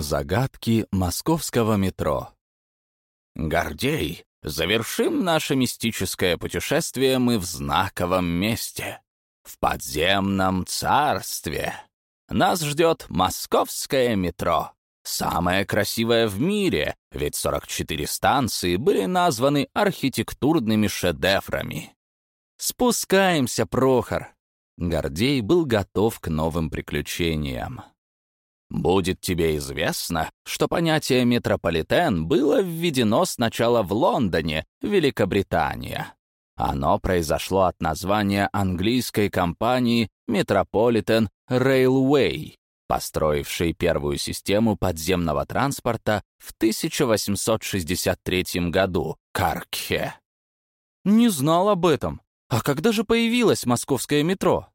Загадки московского метро. Гордей, завершим наше мистическое путешествие мы в знаковом месте. В подземном царстве. Нас ждет московское метро. Самое красивое в мире, ведь 44 станции были названы архитектурными шедеврами. Спускаемся, Прохор. Гордей был готов к новым приключениям. Будет тебе известно, что понятие «метрополитен» было введено сначала в Лондоне, Великобритания. Оно произошло от названия английской компании Metropolitan Railway, построившей первую систему подземного транспорта в 1863 году, Каркхе. «Не знал об этом. А когда же появилось московское метро?»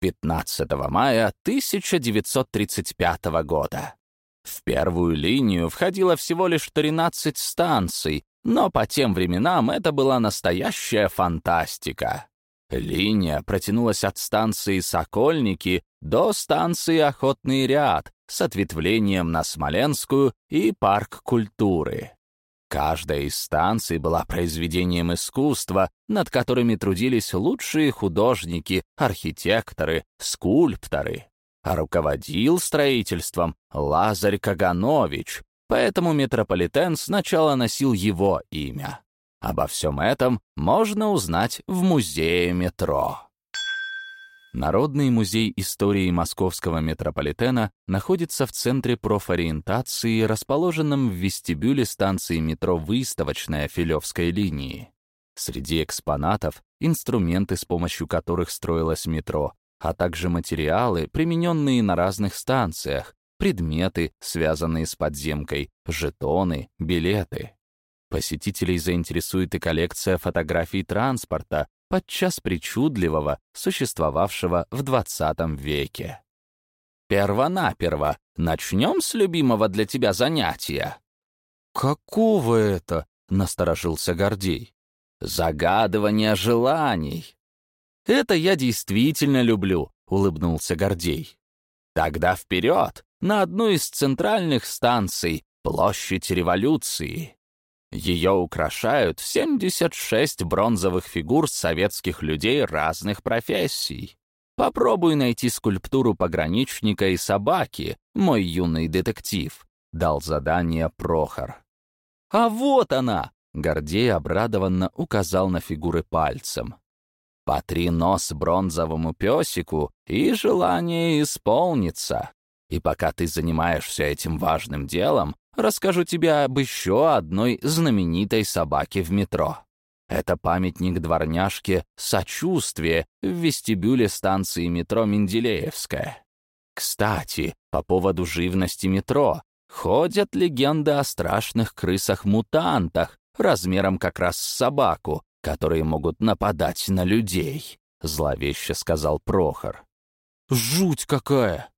15 мая 1935 года. В первую линию входило всего лишь 13 станций, но по тем временам это была настоящая фантастика. Линия протянулась от станции Сокольники до станции Охотный ряд с ответвлением на Смоленскую и Парк культуры. Каждая из станций была произведением искусства, над которыми трудились лучшие художники, архитекторы, скульпторы. А руководил строительством Лазарь Каганович, поэтому метрополитен сначала носил его имя. Обо всем этом можно узнать в музее метро. Народный музей истории московского метрополитена находится в центре профориентации, расположенном в вестибюле станции метро «Выставочная» Филевской линии. Среди экспонатов — инструменты, с помощью которых строилось метро, а также материалы, примененные на разных станциях, предметы, связанные с подземкой, жетоны, билеты. Посетителей заинтересует и коллекция фотографий транспорта, подчас причудливого, существовавшего в XX веке. Первонаперво начнем с любимого для тебя занятия. «Какого это?» — насторожился Гордей. «Загадывание желаний». «Это я действительно люблю», — улыбнулся Гордей. «Тогда вперед, на одну из центральных станций, площадь революции. Ее украшают 76 бронзовых фигур советских людей разных профессий. Попробуй найти скульптуру пограничника и собаки, мой юный детектив, дал задание Прохор. А вот она! Гордей обрадованно указал на фигуры пальцем. Потри нос бронзовому песику, и желание исполнится. И пока ты занимаешься этим важным делом, расскажу тебе об еще одной знаменитой собаке в метро. Это памятник дворняжке «Сочувствие» в вестибюле станции метро Менделеевская. Кстати, по поводу живности метро, ходят легенды о страшных крысах-мутантах, размером как раз с собаку, которые могут нападать на людей», — зловеще сказал Прохор. «Жуть какая!»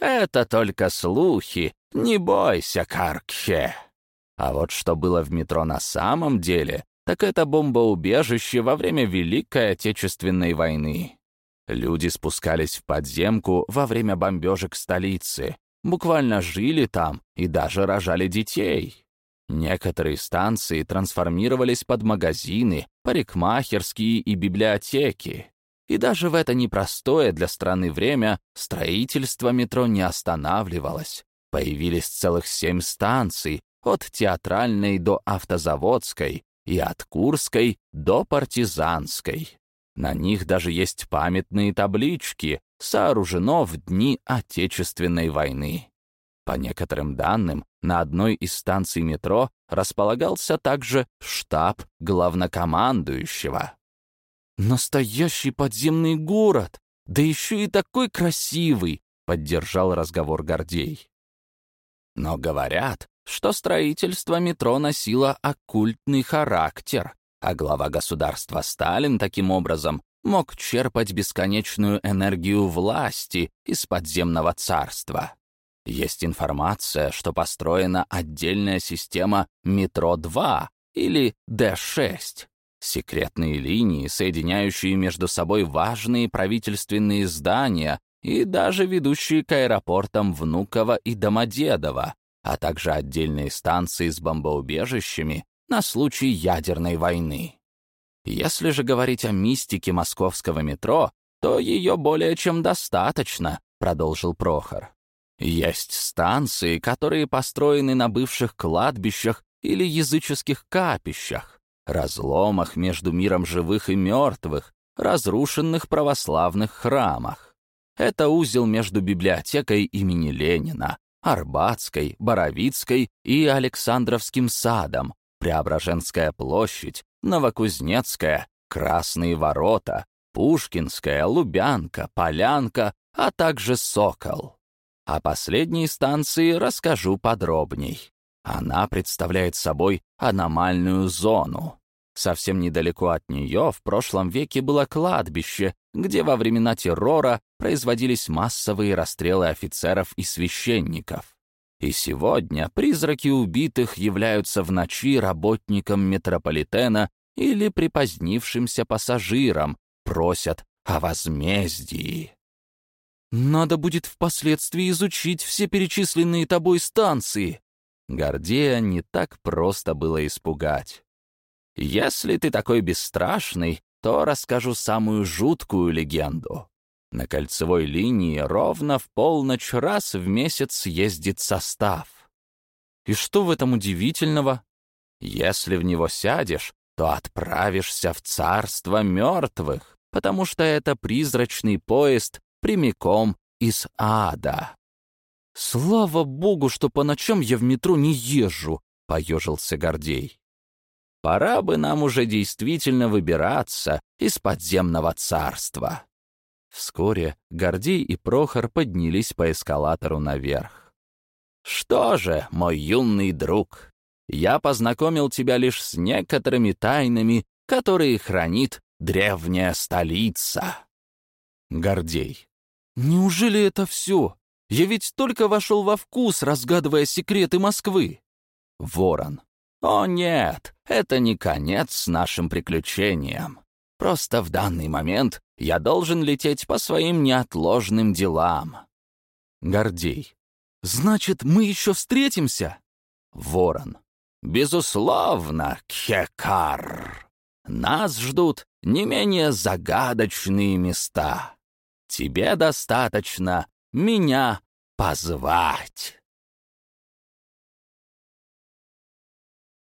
«Это только слухи, не бойся, Каркхе. А вот что было в метро на самом деле, так это бомбоубежище во время Великой Отечественной войны. Люди спускались в подземку во время бомбежек столицы, буквально жили там и даже рожали детей. Некоторые станции трансформировались под магазины, парикмахерские и библиотеки. И даже в это непростое для страны время строительство метро не останавливалось. Появились целых семь станций, от Театральной до Автозаводской и от Курской до Партизанской. На них даже есть памятные таблички, сооружено в дни Отечественной войны. По некоторым данным, на одной из станций метро располагался также штаб главнокомандующего. «Настоящий подземный город! Да еще и такой красивый!» — поддержал разговор Гордей. Но говорят, что строительство метро носило оккультный характер, а глава государства Сталин таким образом мог черпать бесконечную энергию власти из подземного царства. Есть информация, что построена отдельная система «Метро-2» или «Д-6», секретные линии, соединяющие между собой важные правительственные здания и даже ведущие к аэропортам Внуково и Домодедово, а также отдельные станции с бомбоубежищами на случай ядерной войны. Если же говорить о мистике московского метро, то ее более чем достаточно, продолжил Прохор. Есть станции, которые построены на бывших кладбищах или языческих капищах, разломах между миром живых и мертвых, разрушенных православных храмах. Это узел между библиотекой имени Ленина, Арбатской, Боровицкой и Александровским садом, Преображенская площадь, Новокузнецкая, Красные ворота, Пушкинская, Лубянка, Полянка, а также Сокол. О последней станции расскажу подробней. Она представляет собой аномальную зону. Совсем недалеко от нее в прошлом веке было кладбище, где во времена террора производились массовые расстрелы офицеров и священников. И сегодня призраки убитых являются в ночи работникам метрополитена или припозднившимся пассажирам, просят о возмездии. «Надо будет впоследствии изучить все перечисленные тобой станции». Гордея не так просто было испугать. Если ты такой бесстрашный, то расскажу самую жуткую легенду. На кольцевой линии ровно в полночь раз в месяц ездит состав. И что в этом удивительного? Если в него сядешь, то отправишься в царство мертвых, потому что это призрачный поезд прямиком из ада. «Слава богу, что по ночам я в метро не езжу», — поежился Гордей. Пора бы нам уже действительно выбираться из подземного царства. Вскоре Гордей и Прохор поднялись по эскалатору наверх. «Что же, мой юный друг, я познакомил тебя лишь с некоторыми тайнами, которые хранит древняя столица». Гордей. «Неужели это все? Я ведь только вошел во вкус, разгадывая секреты Москвы». Ворон. «О нет, это не конец нашим приключениям. Просто в данный момент я должен лететь по своим неотложным делам». Гордей. «Значит, мы еще встретимся?» Ворон. «Безусловно, Кхекар. Нас ждут не менее загадочные места. Тебе достаточно меня позвать».